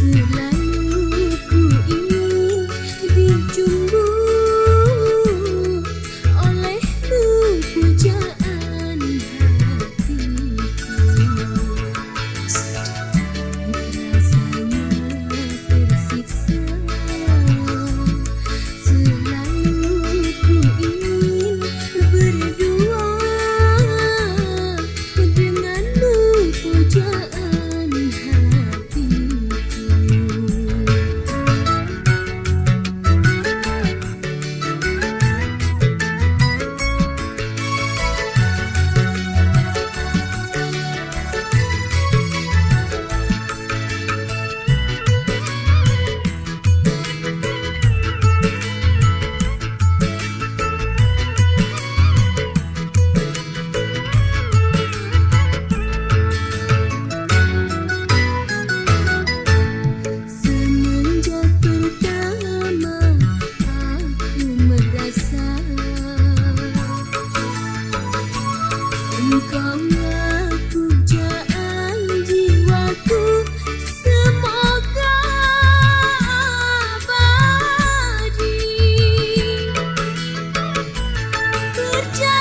你来 marchar.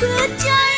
good job.